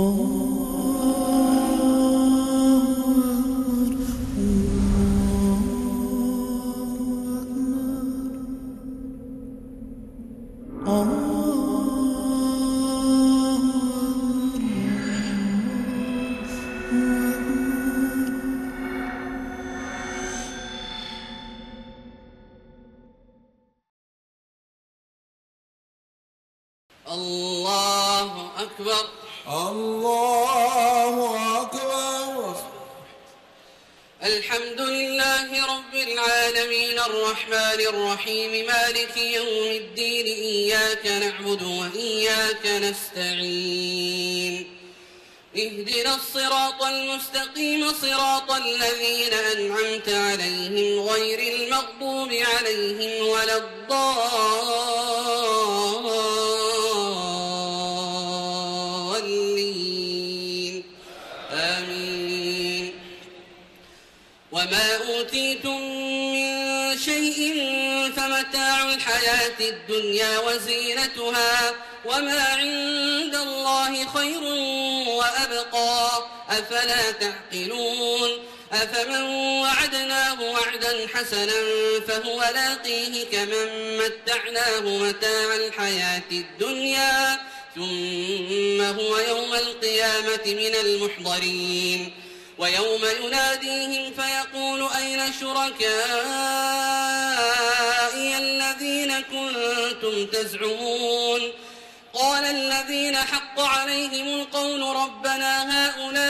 الله أنعمت عليهم غير المغضوب عليهم ولا الضالين. آمين. وما أوتيتم من شيء فمتاع الحياة الدنيا وزينتها وما عند الله خير وأبقى. أفلا تعقلون؟ أفمن وعدناه وعدا حسنا فهو لاقيه كمن متعناه متاع الحياة الدنيا ثم هو يوم القيامة من المحضرين ويوم يناديهم فيقول أين شركائي الذين كنتم تزعمون قال الذين حق عليهم القول ربنا هؤلاء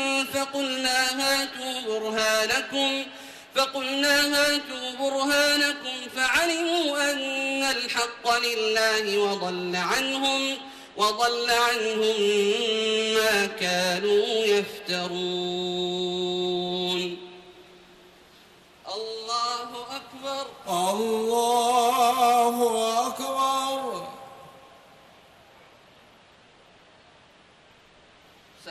فقلنا هاتوا برهانكم فقلنا هاتوا برهانكم فعلموا أن الحق لله وضل عنهم وضل عنهم ما كانوا يفترون. الله أكبر. الله أكبر.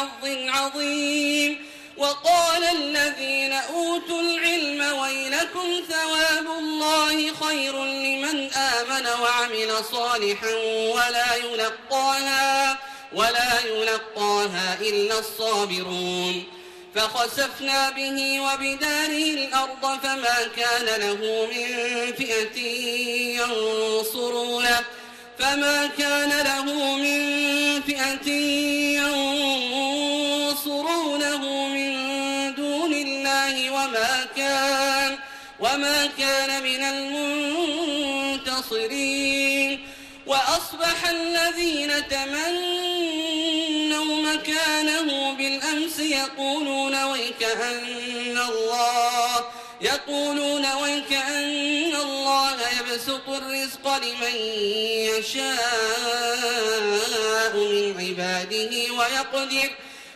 حظ عظيم. وقال الذين أوتوا العلم ويلكم ثواب الله خير لمن آمن وعمل صالحا ولا يلقاها ولا يلقاها إلا الصابرون. فخسفنا به وبداره الأرض فما كان له من فئة ينصرونه فما كان له من فئة ينصرونه. وما كان من المنتصرين. وأصبح الذين تمنوا مكانه بالأمس يقولون ويكأن الله يقولون ويكأن الله يبسط الرزق لمن يشاء من عباده ويقدر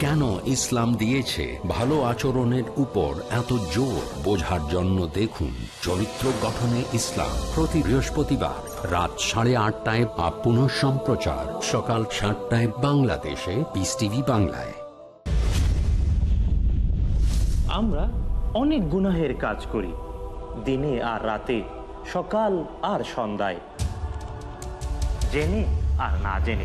কেন ইসলাম দিয়েছে? ভালো আচরণের উপর এত জোর বোঝার জন্য দেখুন চরিত্র গঠনে ইসলাম প্রতি বৃহস্পতিবার রাত সাড়ে আটটায় বা পুনঃ সম্প্রচার। সকাল সাতটায় বাংলাদেশে পিস টিভি বাংলায়। আমরা অনেক গুনাহের কাজ করি, দিনে আর রাতে, সকাল আর সন্ধ্যায়। জেনে আর না জেনে।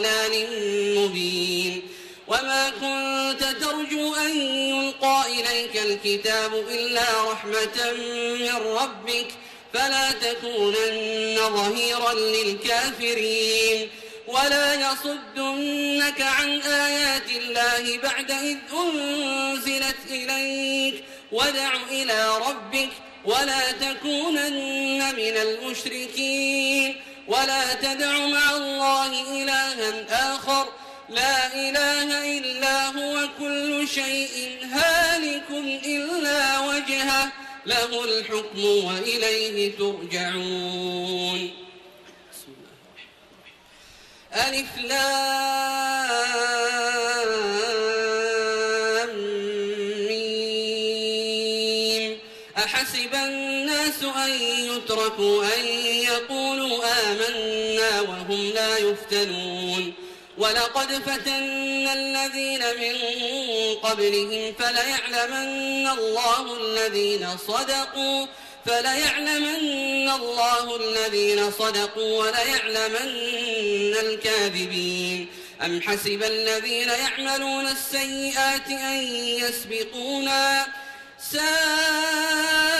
ضلال مبين. وما كنت ترجو أن يلقى إليك الكتاب إلا رحمة من ربك فلا تكونن ظهيرا للكافرين. ولا يصدنك عن آيات الله بعد إذ أنزلت إليك. وادع إلى ربك ولا تكونن من المشركين. ولا تدع مع الله إلها آخر. لا إله إلا هو كل شيء هالك إلا وجهه. له الحكم وإليه ترجعون. ألف لام ميم. أحسب الناس أن يتركوا أن يقولوا آمنا وهم لا يفتنون. ولقد فتنا الذين من قبلهم فليعلمن الله الذين صدقوا فليعلمن الله الذين صدقوا وليعلمن الكاذبين. أم حسب الذين يعملون السيئات أن يسبقونا؟ ساء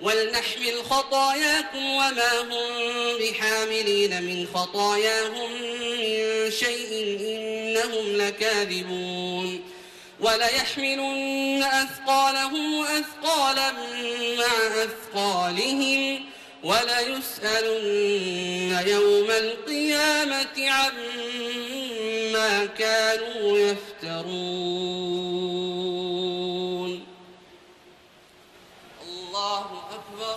ولنحمل خطاياكم وما هم بحاملين من خطاياهم من شيء إنهم لكاذبون وليحملن أثقالهم وأثقالا مع أثقالهم وليسألن يوم القيامة عما كانوا يفترون الله أكبر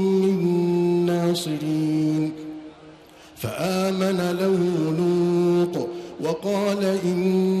من ناصرين فآمن له لوط وقال إني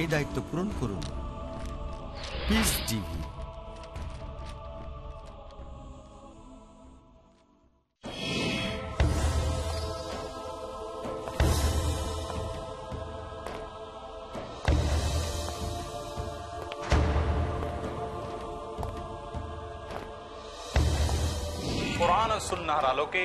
এই দায়িত্ব পূরণ করুন। কোরআন সুন্নাহর আলোকে